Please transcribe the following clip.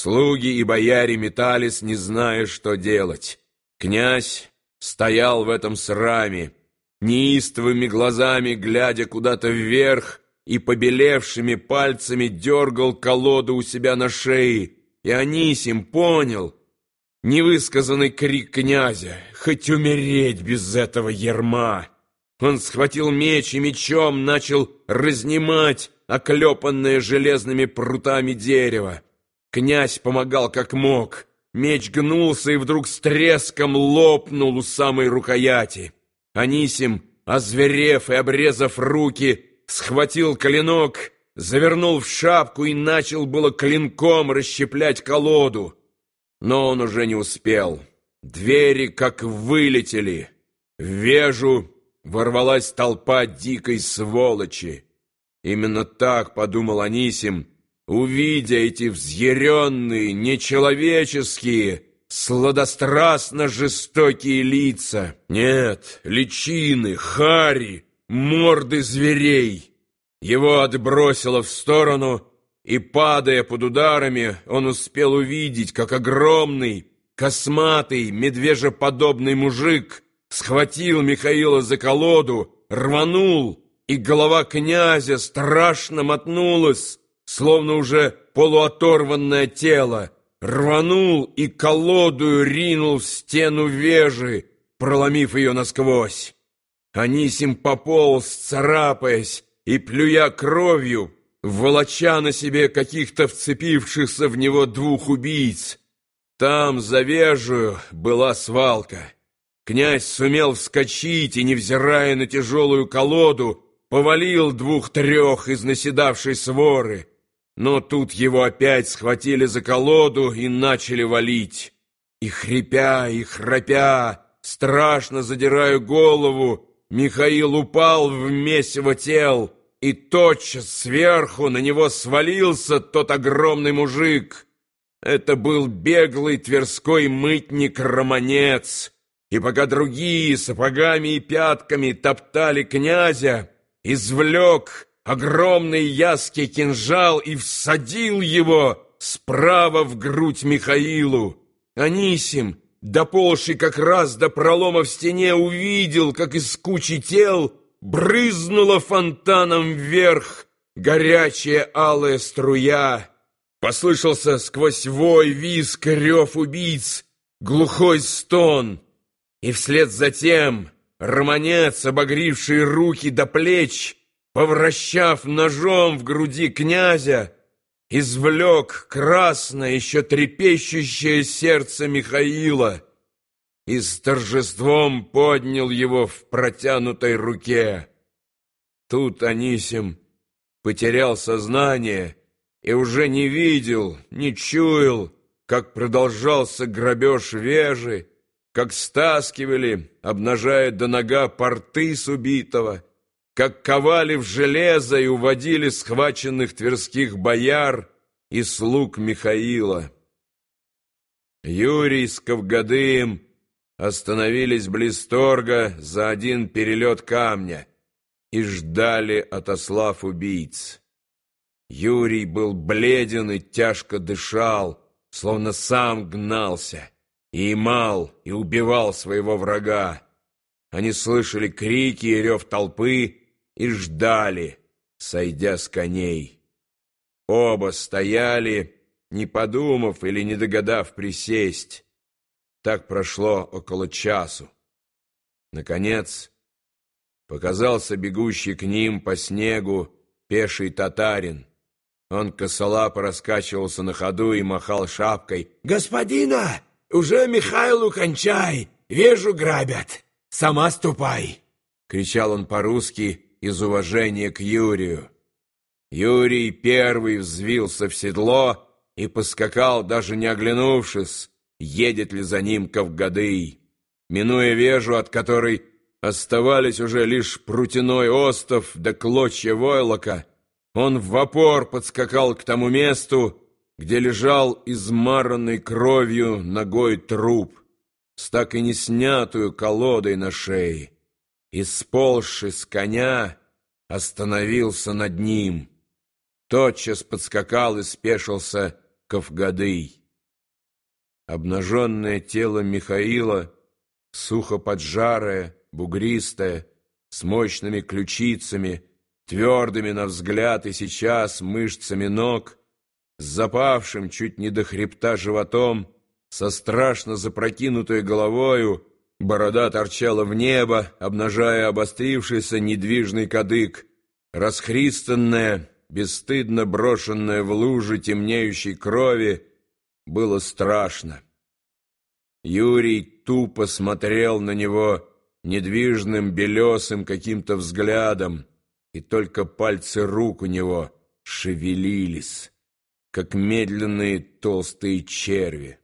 Слуги и бояре метались, не зная, что делать. Князь стоял в этом сраме, неистовыми глазами глядя куда-то вверх и побелевшими пальцами дергал колоду у себя на шее. И Анисим понял невысказанный крик князя «Хоть умереть без этого ерма!» Он схватил меч и мечом начал разнимать оклепанное железными прутами дерево. Князь помогал как мог. Меч гнулся и вдруг с треском лопнул у самой рукояти. Анисим, озверев и обрезав руки, схватил клинок, завернул в шапку и начал было клинком расщеплять колоду. Но он уже не успел. Двери как вылетели. В вежу ворвалась толпа дикой сволочи. Именно так подумал Анисим, увидя эти взъяренные, нечеловеческие, сладострастно жестокие лица. Нет, личины, хари, морды зверей. Его отбросило в сторону, и, падая под ударами, он успел увидеть, как огромный, косматый, медвежеподобный мужик схватил Михаила за колоду, рванул, и голова князя страшно мотнулась, словно уже полуоторванное тело, рванул и колоду ринул в стену вежи, проломив ее насквозь. Анисим пополз, царапаясь и плюя кровью, волоча на себе каких-то вцепившихся в него двух убийц. Там, за вежую, была свалка. Князь сумел вскочить и, невзирая на тяжелую колоду, повалил двух-трех из наседавшей своры. Но тут его опять схватили за колоду и начали валить. И хрипя, и храпя, страшно задирая голову, Михаил упал в месиво тел, и тотчас сверху на него свалился тот огромный мужик. Это был беглый тверской мытник-романец, и пока другие сапогами и пятками топтали князя, извлек огромный яский кинжал и всадил его справа в грудь Михаилу. Анисим, доползший как раз до пролома в стене, увидел, как из кучи тел брызнула фонтаном вверх горячая алая струя. Послышался сквозь вой, визг, рев убийц, глухой стон. И вслед за тем романец, обогривший руки до плеч, повращав ножом в груди князя, извлек красное, еще трепещущее сердце Михаила и с торжеством поднял его в протянутой руке. Тут Анисим потерял сознание и уже не видел, не чуял, как продолжался грабеж вежи, как стаскивали, обнажая до нога порты с убитого, как ковали в железо и уводили схваченных тверских бояр и слуг Михаила. Юрий с Ковгадыем остановились близ торга за один перелет камня и ждали, отослав убийц. Юрий был бледен и тяжко дышал, словно сам гнался, и имал, и убивал своего врага. Они слышали крики и рев толпы, и ждали, сойдя с коней. Оба стояли, не подумав или не догадав присесть. Так прошло около часу. Наконец, показался бегущий к ним по снегу пеший татарин. Он косолапо раскачивался на ходу и махал шапкой. «Господина, уже Михайлу кончай, вижу грабят, сама ступай!» Кричал он по-русски, из уважения к Юрию. Юрий первый взвился в седло и поскакал, даже не оглянувшись, едет ли за ним Кавгадый. Минуя вежу, от которой оставались уже лишь прутяной остов да клочья войлока, он в опор подскакал к тому месту, где лежал измаранный кровью ногой труп, с так и не снятую колодой на шее и, сползши с коня, остановился над ним. Тотчас подскакал и спешился Кавгадый. Обнаженное тело Михаила, сухо поджарое, бугристое, с мощными ключицами, твердыми на взгляд и сейчас мышцами ног, с запавшим чуть не до хребта животом, со страшно запрокинутой головою, борода торчала в небо, обнажая обострившийся недвижный кадык, расхристанная, бесстыдно брошенная в лужи темнеющей крови, было страшно. Юрий тупо смотрел на него недвижным белесым каким-то взглядом, и только пальцы рук у него шевелились, как медленные толстые черви.